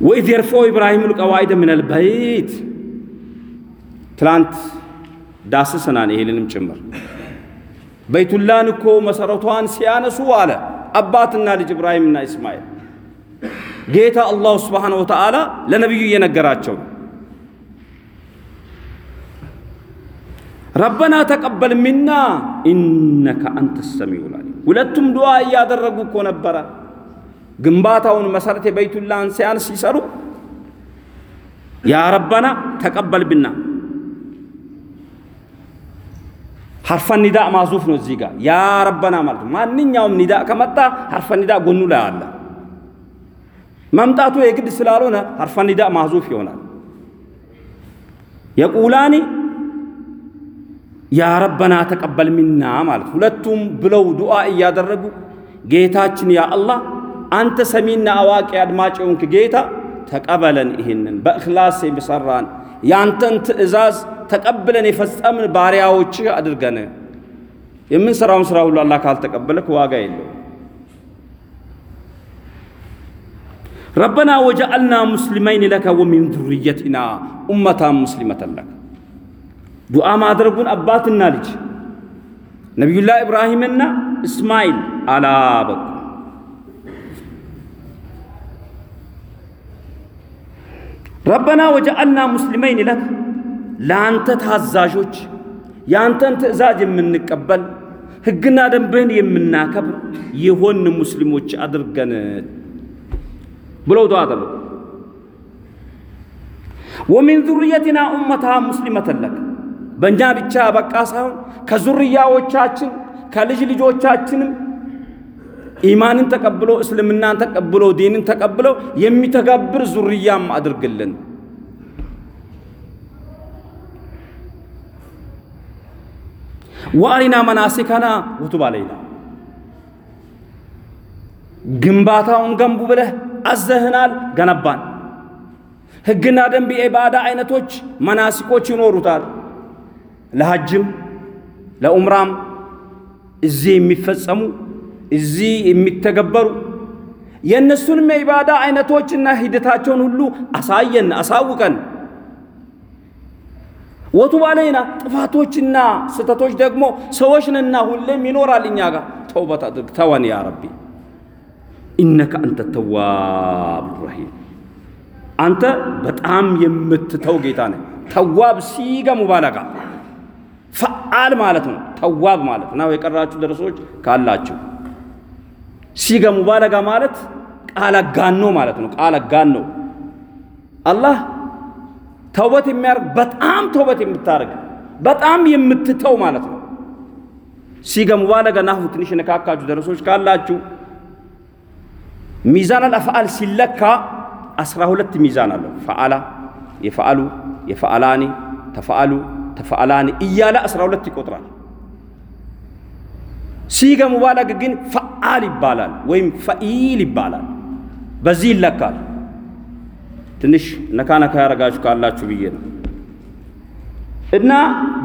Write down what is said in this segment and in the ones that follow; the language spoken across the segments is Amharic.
ወኢዝ የርፈዑ ኢብራሂሙ ልቀዋኢደ ሚነል በይት ትላንት ዳስሰናን ይሄንንም ጭምር በይቱላን እኮ መሰረቷን ሲያነሱ አለ አባትና ልጅ ኢብራሂምና እስማኤል ጌታ አላሁ ስብሓነሁ ወተዓላ ለነቢዩ እየነገራቸው ነው። ረበና ተቀበል ሚና ኢነከ አንተ ሰሚዑል ዓሊም። ሁለቱም ዱዓ እያደረጉ እኮ ነበረ። ግንባታውን መሰረት የበይቱላህን ሲያንስ ሲሰሩ ያ ረበና ተቀበል ሐርፈ ኒዳ ማዙፍ ነው እዚህ ጋር ያ ረበና ማለት ማንኛውም ኒዳ ከመጣ ሐርፈ ኒዳ ጎኑ ላይ አለ። መምጣቱ የግድ ስላልሆነ ሐርፈ ኒዳ ማዙፍ ይሆናል። የቁላኒ ያ ረበና ተቀበል ሚና ማለት ሁለቱም ብለው ዱዓ እያደረጉ ጌታችን ያ አላህ አንተ ሰሚና አዋቂ አድማጭ የሆንክ ጌታ ተቀበለን፣ ይህንን በእኽላስ የሚሰራን ያንተን ትእዛዝ ተቀብለን የፈጸምን ባሪያዎችህ አድርገን። የምንሰራውን ስራ ሁሉ አላህ ካልተቀበለክ ዋጋ የለው። ረበና ወጀዐልና ሙስሊመይን ለከ ወሚን ዙርየቲና ኡመታን ሙስሊመተን ለከ ዱዓ ማድረጉን አባትና ልጅ ነቢዩላህ ኢብራሂምና እስማኤል አላበቁ። ረበና ወጀዐልና ሙስሊመይን ለከ ለአንተ ታዛዦች የአንተን ትእዛዝ የምንቀበል ሕግና ደንብህን የምናከብር የሆን ሙስሊሞች አድርገን ብለው ዱዓ አደረጉ። ወሚን ዙርየቲና ኡመታ ሙስሊመተን ለከ በእኛ ብቻ በቃ ሳይሆን ከዙርያዎቻችን ከልጅ ልጆቻችንም ኢማንን ተቀብሎ እስልምናን ተቀብሎ ዲንን ተቀብሎ የሚተገብር ዙርያም አድርግልን። ወአሪና መናሲከና ወቱብ አለይና ግንባታውን ገንቡ ብለህ አዘህናል፣ ገነባን። ሕግና ደንብ የኢባዳ አይነቶች መናሲቆች ይኖሩታል። ለሐጅም ለኡምራም እዚህ የሚፈጸሙ እዚህ የሚተገበሩ የእነሱንም የኢባዳ አይነቶችና ሂደታቸውን ሁሉ አሳየን፣ አሳውቀን። ወቱብ አለይና ጥፋቶችና ስህተቶች ደግሞ ሰዎችንና ሁሌም ይኖራል እኛ ጋር ተውበት አድርግ ተወን ያ ረቢ ኢነከ አንተ ተዋብ ረሂም አንተ በጣም የምትተው ጌታ ነህ። ተዋብ ሲገ ሙባለጋ ፈዓል ማለት ነው። ተዋብ ማለት ነው። የቀራችሁ ደረሶች ካላችሁ ሲገ ሙባለጋ ማለት ቃል አጋኖ ማለት ነው። ቃል አጋኖ አላህ ተውበት የሚያደርግ በጣም ተውበት የምታደርግ በጣም የምትተው ማለት ነው። ሲገ ሙባለጋ ናሁ ትንሽ ነካካችሁ ደረሶች ካላችሁ ሚዛን አልአፍዓል ሲለካ አስራ ሁለት ሚዛን አለው። ፈዓላ፣ የፈዓሉ፣ የፈዓላኒ፣ ተፈዓሉ፣ ተፈዓላኒ እያለ አስራ ሁለት ይቆጥራል። ሲገ ሙባለግ ግን ፈዓል ይባላል ወይም ፈኢል ይባላል። በዚህ ይለካል። ትንሽ ነካ ነካ ያረጋችሁ ካላችሁ ብዬ ነው። እና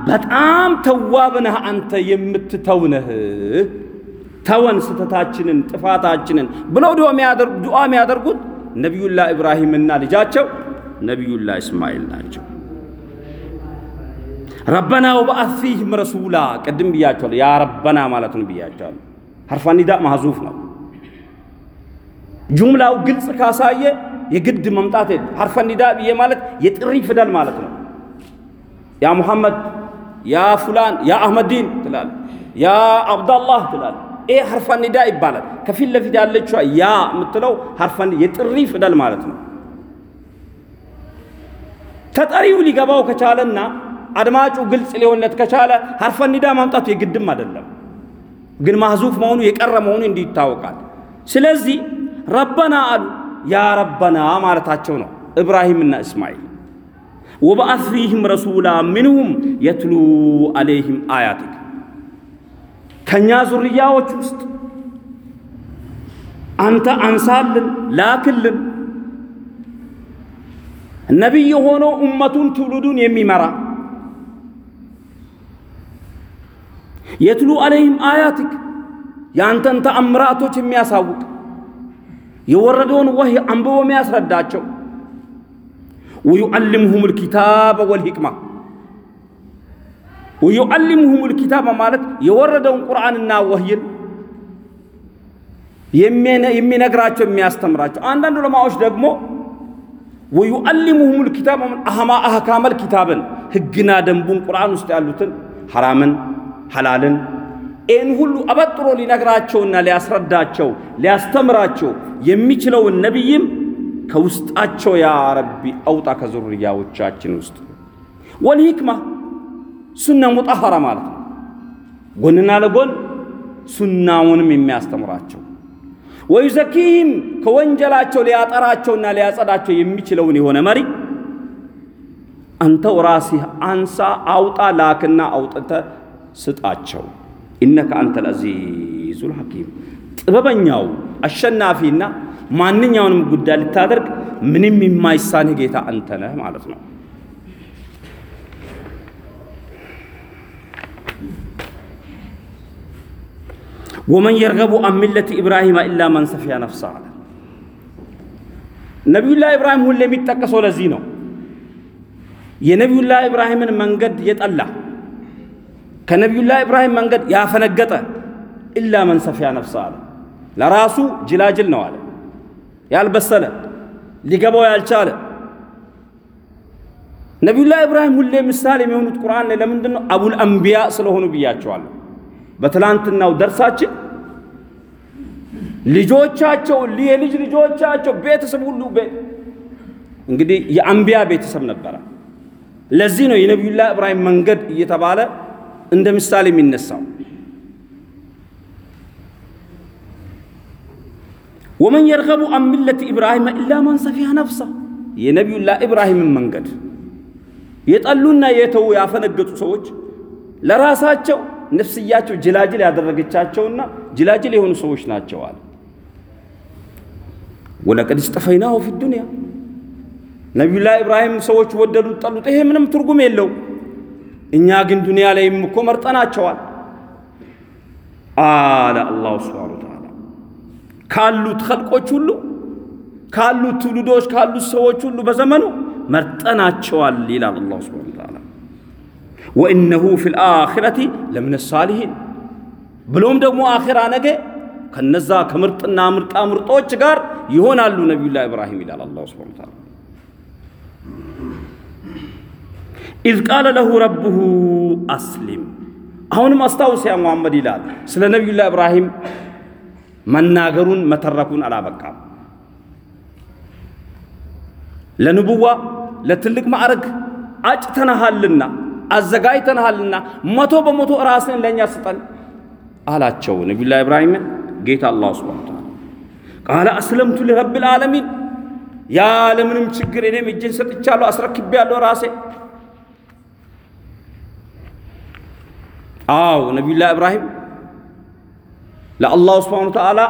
በጣም ተዋብ ነህ አንተ የምትተው ነህ ተወን ስተታችንን ጥፋታችንን ብለው ዱዓ የሚያደርጉት ነቢዩላህ ኢብራሂምና ልጃቸው ነቢዩላህ እስማኤል ናቸው። ረበና ወበአት ፊህም ረሱላ ቅድም ብያቸዋለሁ። ያ ረበና ማለት ነው ብያቸዋለሁ። ሐርፈ ኒዳ ማህዙፍ ነው። ጁምላው ግልጽ ካሳየ የግድ መምጣት ሐርፈ ኒዳ ብዬ ማለት የጥሪ ፊደል ማለት ነው። ያ ሙሐመድ፣ ያ ፉላን፣ ያ አህመዲን ትላል፣ ያ አብዳላህ ትላል። ይሄ ሐርፈ ኒዳ ይባላል። ከፊት ለፊት ያለችዋ ያ የምትለው ሐርፈ የጥሪ ፊደል ማለት ነው። ተጠሪው ሊገባው ከቻለና አድማጩ ግልጽ ሊሆንለት ከቻለ ሐርፈ ኒዳ ማምጣቱ የግድም አይደለም፣ ግን ማህዙፍ መሆኑ የቀረ መሆኑ እንዲህ ይታወቃል። ስለዚህ ረበና አሉ ያ ረበና ማለታቸው ነው ኢብራሂምና እስማኤል። ወበአት ፊህም ረሱላ ሚንሁም የትሉ አለይህም አያቲክ ከእኛ ዙርያዎች ውስጥ አንተ አንሳልን ላክልን ነቢይ ሆኖ ኡመቱን ትውልዱን የሚመራ የትሉ አለይህም አያቲክ የአንተን ተአምራቶች የሚያሳውቅ የወረደውን ወህይ አንብቦ የሚያስረዳቸው ወዩዓልሙሁም ልኪታበ ወልሂክማ ወዩዓልሙሁም ልኪታበ ማለት የወረደውን ቁርአንና ወህይን የሚነግራቸው የሚያስተምራቸው። አንዳንድ ዑለማዎች ደግሞ ወዩዓልሙሁም ልኪታበ አህማ አህካመል ኪታብን ህግና ደንቡን ቁርአን ውስጥ ያሉትን ሐራምን፣ ሐላልን ይህን ሁሉ አበጥሮ ሊነግራቸውና ሊያስረዳቸው ሊያስተምራቸው የሚችለውን ነቢይም ከውስጣቸው ያ ረቢ አውጣ ከዙርያዎቻችን ውስጥ ወልሂክማ ሱና ሙጣኸራ ማለት ነው። ጎንና ለጎን ሱናውንም የሚያስተምራቸው ወዩዘኪህም ከወንጀላቸው ሊያጠራቸውና ሊያጸዳቸው የሚችለውን የሆነ መሪ አንተው ራስህ አንሳ፣ አውጣ፣ ላክና አውጥተ ስጣቸው። ኢነከ አንተ ልአዚዙል ሐኪም ጥበበኛው አሸናፊና ማንኛውንም ጉዳይ ልታደርግ ምንም የማይሳንህ ጌታ አንተ ነህ ማለት ነው። ወመን የርገቡ አን ሚለቲ ኢብራሂማ ኢላ መን ሰፊያ ነፍሳ አለ። ነቢዩላህ ኢብራሂም ሁሌ የሚጠቀሰው ለዚህ ነው። የነቢዩላህ ኢብራሂምን መንገድ የጠላ ከነቢዩላህ ኢብራሂም መንገድ ያፈነገጠ ኢላ መን ሰፊያ ነፍሳ አለ። ለራሱ ጅላጅል ነው አለ ያልበሰለ ሊገባው ያልቻለ ነቢዩላህ ኢብራሂም ሁሌ ምሳሌ የሚሆኑት ቁርአን ላይ ለምንድን ነው? አቡል አንቢያ ስለሆኑ ብያቸዋለሁ። በትላንትናው ደርሳችን ልጆቻቸው የልጅ ልጆቻቸው ቤተሰብ ሁሉ እንግዲህ የአንቢያ ቤተሰብ ነበረ። ለዚህ ነው የነቢዩላህ ኢብራሂም መንገድ እየተባለ እንደ ምሳሌ የሚነሳው። ወመን የርገቡ አን ሚለቲ ኢብራሂም ኢላ መን ሰፊያ ነፍሳ የነቢዩላህ ኢብራሂምን መንገድ የጠሉና የተዉ ያፈነገጡ ሰዎች ለራሳቸው ነፍስያቸው ጅላጅል ያደረገቻቸውና ጅላጅል የሆኑ ሰዎች ናቸዋል። ወለቀድ እስጠፈይናሁ ፊ ዱንያ ነቢዩላህ ኢብራሂም ሰዎች ወደዱት፣ ጠሉት፣ ይሄ ምንም ትርጉም የለው። እኛ ግን ዱንያ ላይም እኮ መርጠናቸዋል አለ አላሁ ስብሓነ ወተዓላ። ካሉት ኸልቆች ሁሉ ካሉት ትውልዶች ካሉት ሰዎች ሁሉ በዘመኑ መርጠናቸዋል ይላል አላሁ ስብሓነ ወተዓላ። وإنه في الآخرة لمن الصالحين ብሎም ደግሞ አኺራ ነገ ከነዛ ከምርጥና ምርጣ ምርጦች ጋር ይሆናሉ ነቢዩላህ ኢብራሂም ይላል አላሁ سبحانه وتعالى። إذ قال له ربه أسلم። አሁንም አስታውስ ያ ሙሐመድ ይላል ስለ ነቢዩላህ ኢብራሂም መናገሩን መተረኩን አላበቃም። ለንቡዋ ለትልቅ ማዕረግ አጭተናሃልና አዘጋጅተናሃልና መቶ በመቶ ራስን ለእኛ ስጠን አላቸው ነቢዩላህ ኢብራሂምን ጌታ አላህ ሱብሓነሁ ወተዓላ ቃለ አስለምቱ ሊረብል ዓለሚን ያለምንም ችግር እኔም እጄን ሰጥቻለሁ አስረክቤያለሁ ራሴ አው ነቢዩላህ ኢብራሂም ለአላሁ ሱብሓነሁ ወተዓላ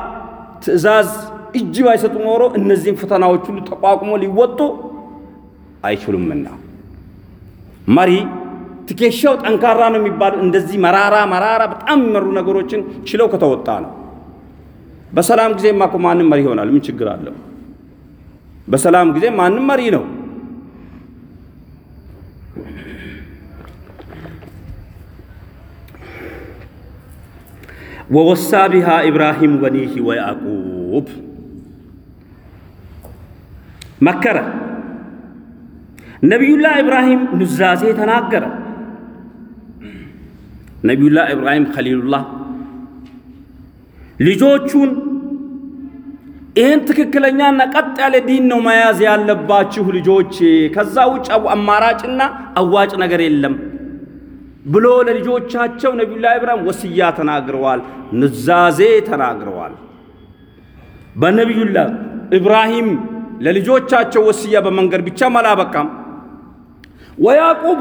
ትእዛዝ እጅ ባይሰጡ ኖሮ እነዚህን ፈተናዎች ሁሉ ተቋቁሞ ሊወጡ አይችሉምና መሪ ትከሻው ጠንካራ ነው የሚባል እንደዚህ መራራ መራራ በጣም የሚመሩ ነገሮችን ችለው ከተወጣ ነው። በሰላም ጊዜ እኮ ማንም መሪ ይሆናል። ምን ችግር አለው? በሰላም ጊዜ ማንም መሪ ነው። ወወሳ ቢሃ ኢብራሂም በኒህ ወያዕቁብ መከረ። ነቢዩላህ ኢብራሂም ኑዛዜ ተናገረ። ነቢዩላህ ኢብራሂም ኸሊሉላህ ልጆቹን ይህን ትክክለኛና ቀጥ ያለ ዲን ነው መያዝ ያለባችሁ ልጆች፣ ከዛ ውጭ አማራጭና አዋጭ ነገር የለም ብሎ ለልጆቻቸው ነቢዩላህ ኢብራሂም ወስያ ተናግረዋል፣ ኑዛዜ ተናግረዋል። በነቢዩላህ ኢብራሂም ለልጆቻቸው ወስያ በመንገድ ብቻም አላበቃም። ወያዕቁቡ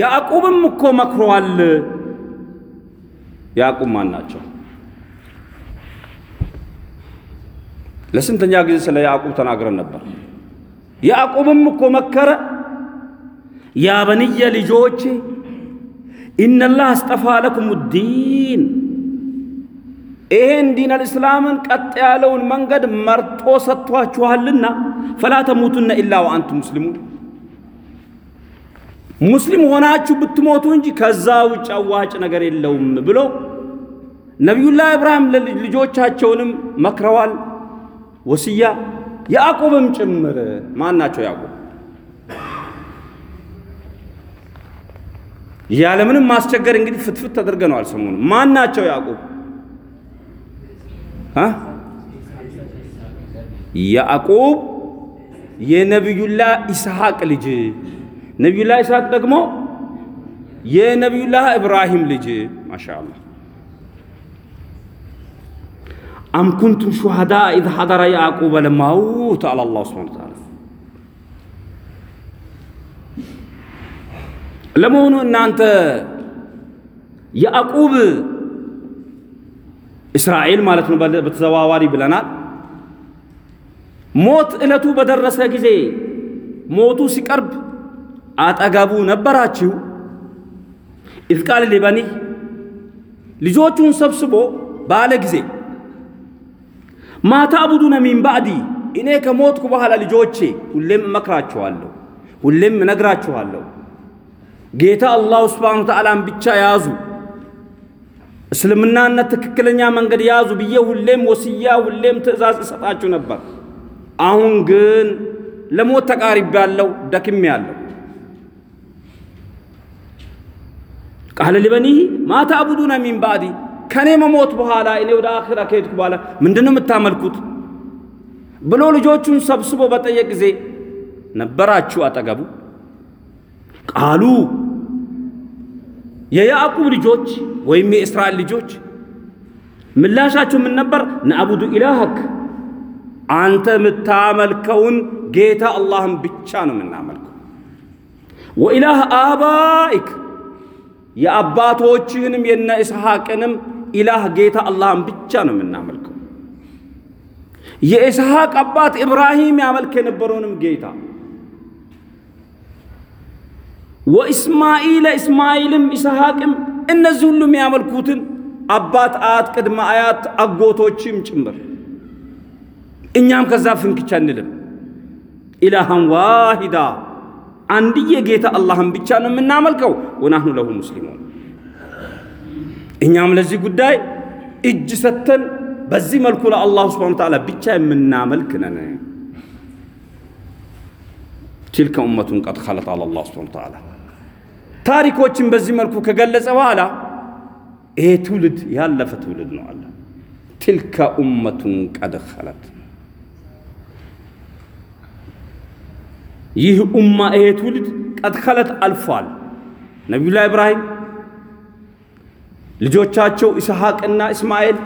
ያዕቁብም እኮ መክሯል። ያዕቁብ ማን ናቸው? ለስንተኛ ጊዜ ስለ ያዕቁብ ተናግረን ነበር። ያዕቁብም እኮ መከረ። ያ በንየ ልጆቼ ኢነላህ አስጠፋ ለኩም ዲን ይሄን ዲን አልእስላምን ቀጥ ያለውን መንገድ መርጦ ሰጥቷችኋልና ፈላ ተሙቱነ ኢላ ወአንቱም ሙስሊሙን ሙስሊም ሆናችሁ ብትሞቱ እንጂ ከዛ ውጭ አዋጭ ነገር የለውም ብሎ ነቢዩላህ ኢብራሂም ልጆቻቸውንም መክረዋል። ወስያ ያዕቆብም ጭምር ማን ናቸው? ያዕቆብ ያለምንም ማስቸገር እንግዲህ ፍትፍት ተደርገነዋል። ሰሞኑ ማን ናቸው? ያዕቆብ ያዕቆብ የነቢዩላህ ኢስሐቅ ልጅ፣ ነቢዩላህ ኢስሐቅ ደግሞ የነቢዩላህ ኢብራሂም ልጅ። ማሻአላህ أم شهداء إذ حضر يعقوب الموت አለ አላሁ سبحانه ለመሆኑ እናንተ ያዕቁብ እስራኤል ማለት ነው በተዘዋዋሪ ብለናል። ሞት ዕለቱ በደረሰ ጊዜ ሞቱ ሲቀርብ አጠገቡ ነበራችሁ? إذ قال لبنيه ልጆቹን ሰብስቦ ባለ ጊዜ ማ ተዕቡዱነ ሚን ባዕዲ እኔ ከሞትኩ በኋላ ልጆቼ ሁሌም እመክራችኋለሁ፣ ሁሌም እነግራችኋለሁ ጌታ አላሁ ስብሓነሁ ወተዓላን ብቻ ያዙ፣ እስልምናነት ትክክለኛ መንገድ ያዙ ብዬ ሁሌም ወስያ ሁሌም ትእዛዝ እሰጣችሁ ነበር። አሁን ግን ለሞት ተቃርቤያለሁ፣ ደክሜያለሁ። ቃለ ሊበኒህ ማ ተዕቡዱነ ሚን ባዕዲ ከእኔ መሞት በኋላ እኔ ወደ አኺራ ከሄድኩ በኋላ ምንድን ነው የምታመልኩት ብሎ ልጆቹን ሰብስቦ በጠየቅ ጊዜ ነበራችሁ አጠገቡ ቃሉ የያዕቁብ ልጆች ወይም የእስራኤል ልጆች ምላሻቸው ምን ነበር? ነዕቡዱ ኢላሃክ አንተ የምታመልከውን ጌታ አላህን ብቻ ነው የምናመልከው። ወኢላህ አባኢክ የአባቶችህንም የነ ኢስሐቅንም ኢላህ ጌታ አላህን ብቻ ነው የምናመልከው። የኢስሐቅ አባት ኢብራሂም ያመልክ የነበረውንም ጌታ ወኢስማኢለ እስማኤልም ኢስሐቅም እነዚህ ሁሉ የሚያመልኩትን አባት፣ አያት፣ ቅድመ አያት፣ አጎቶችም ጭምር እኛም ከዛ ፍንክቻ እንልም። ኢላሃን ዋሂዳ አንድዬ ጌታ አላህን ብቻ ነው የምናመልከው። ወናህኑ ለሁ ሙስሊሙን እኛም ለዚህ ጉዳይ እጅ ሰተን በዚህ መልኩ ለአላሁ ስብሓነሁ ወተዓላ ብቻ የምናመልክ ነን። ቲልከ ኡመቱን ቀድ ኸለት አለ አላሁ ስብሓነሁ ወተዓላ ታሪኮችን በዚህ መልኩ ከገለጸ በኋላ ይሄ ትውልድ ያለፈ ትውልድ ነው አለ። ቲልከ ኡመቱን ቀድ ኸለት ይህ ኡማ ይሄ ትውልድ ቀድ ኸለት አልፏል። ነቢዩላህ ኢብራሂም ልጆቻቸው ኢስሐቅና እስማኤል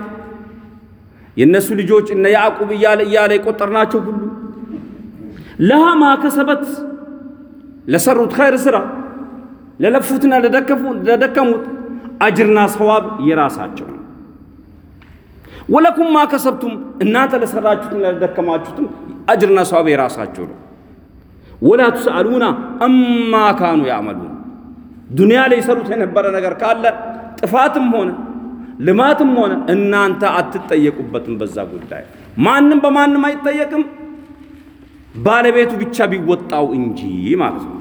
የእነሱ ልጆች እነ ያዕቁብ እያለ እያለ የቆጠርናቸው ሁሉ ለሃ ማ ከሰበት ለሰሩት ኸይር ሥራ ለለፉትና ለደከሙት አጅርና ሰዋብ የራሳቸው ነው። ወለኩም ማ ከሰብቱም እናንተ ለሰራችሁትና ለደከማችሁትም አጅርና ሰዋብ የራሳቸው ነው። ወላ ቱስአሉና አማ ካኑ ያዕመሉን ዱንያ ላይ ይሰሩት የነበረ ነገር ካለ ጥፋትም ሆነ ልማትም ሆነ እናንተ አትጠየቁበትም። በዛ ጉዳይ ማንም በማንም አይጠየቅም፣ ባለቤቱ ብቻ ቢወጣው እንጂ ማለት ነው።